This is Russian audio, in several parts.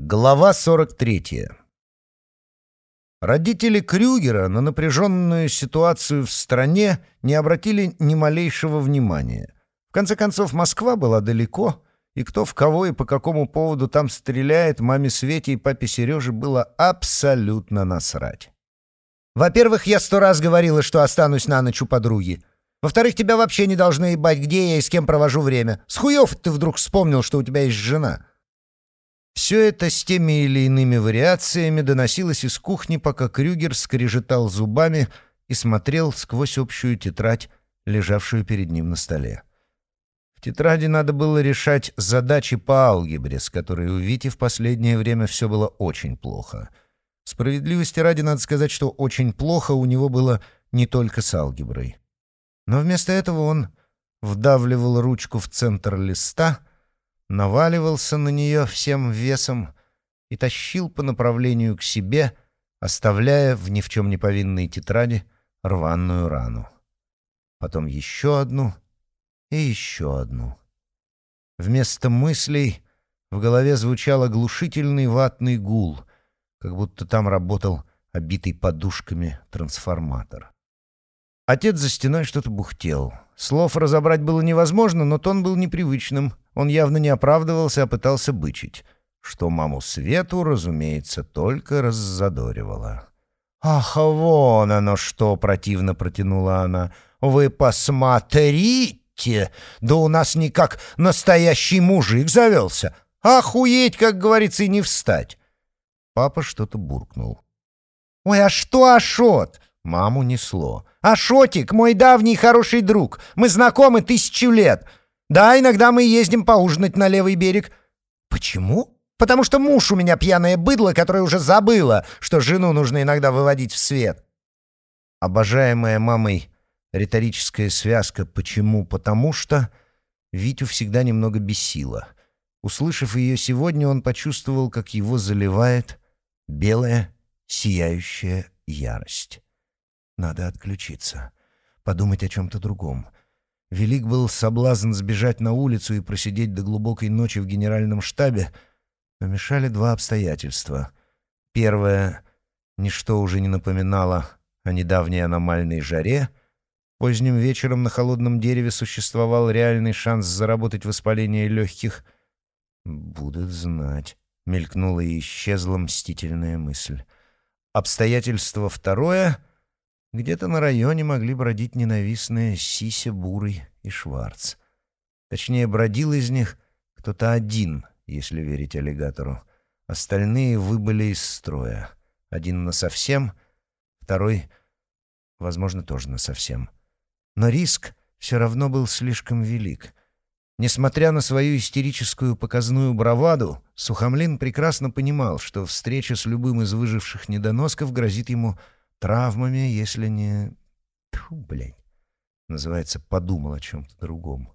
Глава 43. Родители Крюгера на напряженную ситуацию в стране не обратили ни малейшего внимания. В конце концов, Москва была далеко, и кто в кого и по какому поводу там стреляет, маме Свете и папе Сереже было абсолютно насрать. «Во-первых, я сто раз говорила, что останусь на ночь у подруги. Во-вторых, тебя вообще не должны ебать, где я и с кем провожу время. С хуев ты вдруг вспомнил, что у тебя есть жена». Все это с теми или иными вариациями доносилось из кухни, пока Крюгер скрежетал зубами и смотрел сквозь общую тетрадь, лежавшую перед ним на столе. В тетради надо было решать задачи по алгебре, с которой у Вити в последнее время все было очень плохо. Справедливости ради надо сказать, что очень плохо у него было не только с алгеброй. Но вместо этого он вдавливал ручку в центр листа — наваливался на нее всем весом и тащил по направлению к себе, оставляя в ни в чем не повинной тетради рваную рану. Потом еще одну и еще одну. Вместо мыслей в голове звучал оглушительный ватный гул, как будто там работал обитый подушками трансформатор. Отец за стеной что-то бухтел. Слов разобрать было невозможно, но тон был непривычным — он явно не оправдывался, а пытался бычить, что маму Свету, разумеется, только раззадоривало. «Ах, вон оно что!» — противно протянула она. «Вы посмотрите! Да у нас никак настоящий мужик завелся! Охуеть, как говорится, и не встать!» Папа что-то буркнул. «Ой, а что Ашот?» Маму несло. «Ашотик, мой давний хороший друг. Мы знакомы тысячу лет. Да, иногда мы ездим поужинать на левый берег. Почему? Потому что муж у меня пьяное быдло, которое уже забыло, что жену нужно иногда выводить в свет. Обожаемая мамой риторическая связка «почему?» «потому что» Витю всегда немного бесила. Услышав ее сегодня, он почувствовал, как его заливает белая, сияющая ярость. Надо отключиться, подумать о чем-то другом — Велик был соблазн сбежать на улицу и просидеть до глубокой ночи в генеральном штабе, но мешали два обстоятельства. Первое — ничто уже не напоминало о недавней аномальной жаре. Поздним вечером на холодном дереве существовал реальный шанс заработать воспаление легких. «Будут знать», — мелькнула и исчезла мстительная мысль. Обстоятельство второе — где-то на районе могли бродить ненавистные Сися, Бурый и Шварц. Точнее, бродил из них кто-то один, если верить аллигатору. Остальные выбыли из строя. Один насовсем, второй, возможно, тоже насовсем. Но риск все равно был слишком велик. Несмотря на свою истерическую показную браваду, Сухомлин прекрасно понимал, что встреча с любым из выживших недоносков грозит ему травмами, если не... Тьфу, блядь. Называется «подумал о чем-то другом».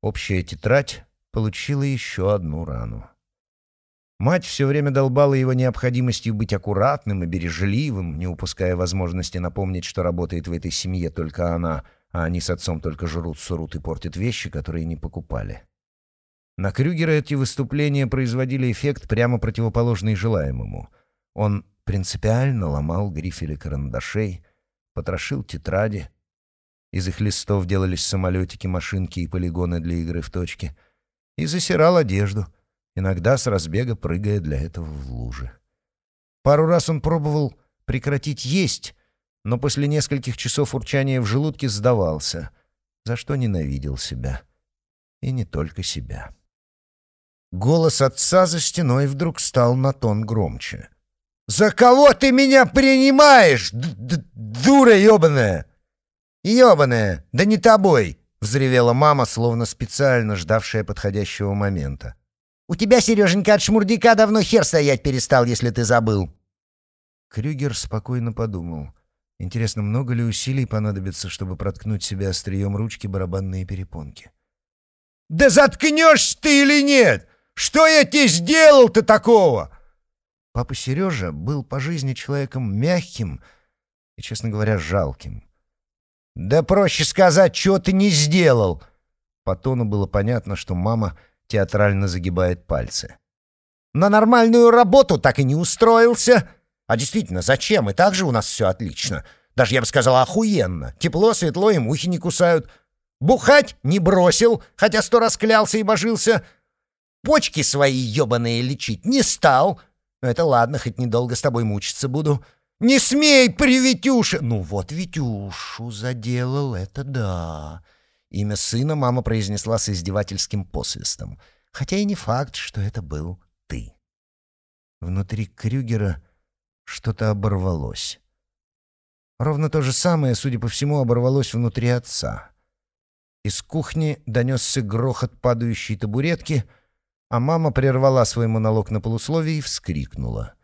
Общая тетрадь получила еще одну рану. Мать все время долбала его необходимостью быть аккуратным и бережливым, не упуская возможности напомнить, что работает в этой семье только она, а они с отцом только жрут, сурут и портят вещи, которые не покупали. На Крюгера эти выступления производили эффект прямо противоположный желаемому. Он принципиально ломал грифели карандашей, потрошил тетради. Из их листов делались самолетики, машинки и полигоны для игры в точке. И засирал одежду, иногда с разбега прыгая для этого в лужи. Пару раз он пробовал прекратить есть, но после нескольких часов урчания в желудке сдавался, за что ненавидел себя. И не только себя. Голос отца за стеной вдруг стал на тон громче — «За кого ты меня принимаешь, дура ебаная?» «Ебаная, да не тобой!» — взревела мама, словно специально ждавшая подходящего момента. «У тебя, Сереженька, от шмурдяка давно хер стоять перестал, если ты забыл!» Крюгер спокойно подумал. Интересно, много ли усилий понадобится, чтобы проткнуть себе острием ручки барабанные перепонки? «Да заткнешься ты или нет? Что я тебе сделал-то такого?» Папа Сережа был по жизни человеком мягким и, честно говоря, жалким. «Да проще сказать, что ты не сделал!» По тону было понятно, что мама театрально загибает пальцы. На нормальную работу так и не устроился. А действительно, зачем? И так же у нас все отлично. Даже, я бы сказал, охуенно. Тепло, светло и мухи не кусают. Бухать не бросил, хотя сто раз клялся и божился. Почки свои ебаные лечить не стал. Но это ладно, хоть недолго с тобой мучиться буду. Не смей при Витюше! Ну вот Витюшу заделал, это да. Имя сына мама произнесла с издевательским посвистом. Хотя и не факт, что это был ты. Внутри Крюгера что-то оборвалось. Ровно то же самое, судя по всему, оборвалось внутри отца. Из кухни донесся грохот падающей табуретки, а мама прервала свой монолог на полусловие и вскрикнула.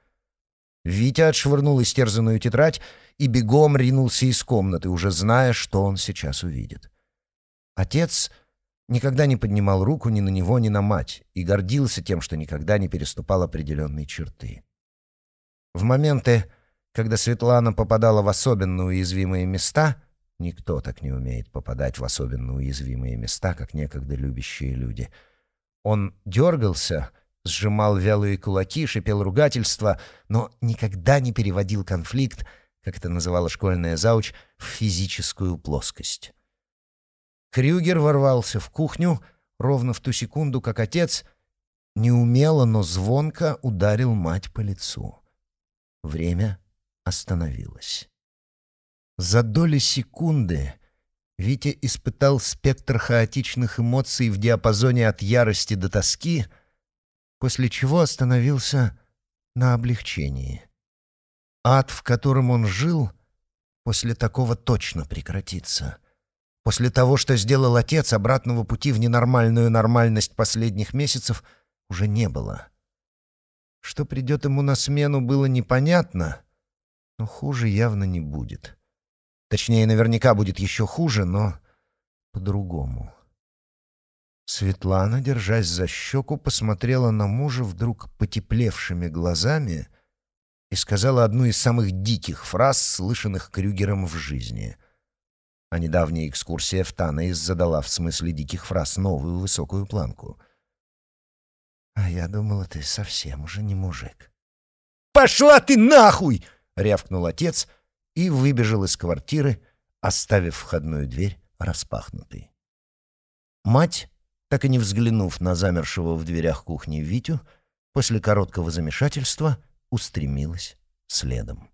Витя отшвырнул истерзанную тетрадь и бегом ринулся из комнаты, уже зная, что он сейчас увидит. Отец никогда не поднимал руку ни на него, ни на мать и гордился тем, что никогда не переступал определенные черты. В моменты, когда Светлана попадала в особенно уязвимые места, никто так не умеет попадать в особенно уязвимые места, как некогда любящие люди. Он дергался, сжимал вялые кулаки, шипел ругательства, но никогда не переводил конфликт, как это называла школьная зауч, в физическую плоскость. Крюгер ворвался в кухню ровно в ту секунду, как отец неумело, но звонко ударил мать по лицу. Время остановилось. За доли секунды Витя испытал спектр хаотичных эмоций в диапазоне от ярости до тоски, после чего остановился на облегчении. Ад, в котором он жил, после такого точно прекратится. После того, что сделал отец, обратного пути в ненормальную нормальность последних месяцев уже не было. Что придет ему на смену, было непонятно, но хуже явно не будет. Точнее, наверняка будет еще хуже, но по-другому. Светлана, держась за щеку, посмотрела на мужа вдруг потеплевшими глазами и сказала одну из самых диких фраз, слышанных Крюгером в жизни. А недавняя экскурсия в Танаис задала в смысле диких фраз новую высокую планку — а я думала, ты совсем уже не мужик. «Пошла ты нахуй!» — рявкнул отец и выбежал из квартиры, оставив входную дверь распахнутой. Мать, так и не взглянув на замершего в дверях кухни Витю, после короткого замешательства устремилась следом.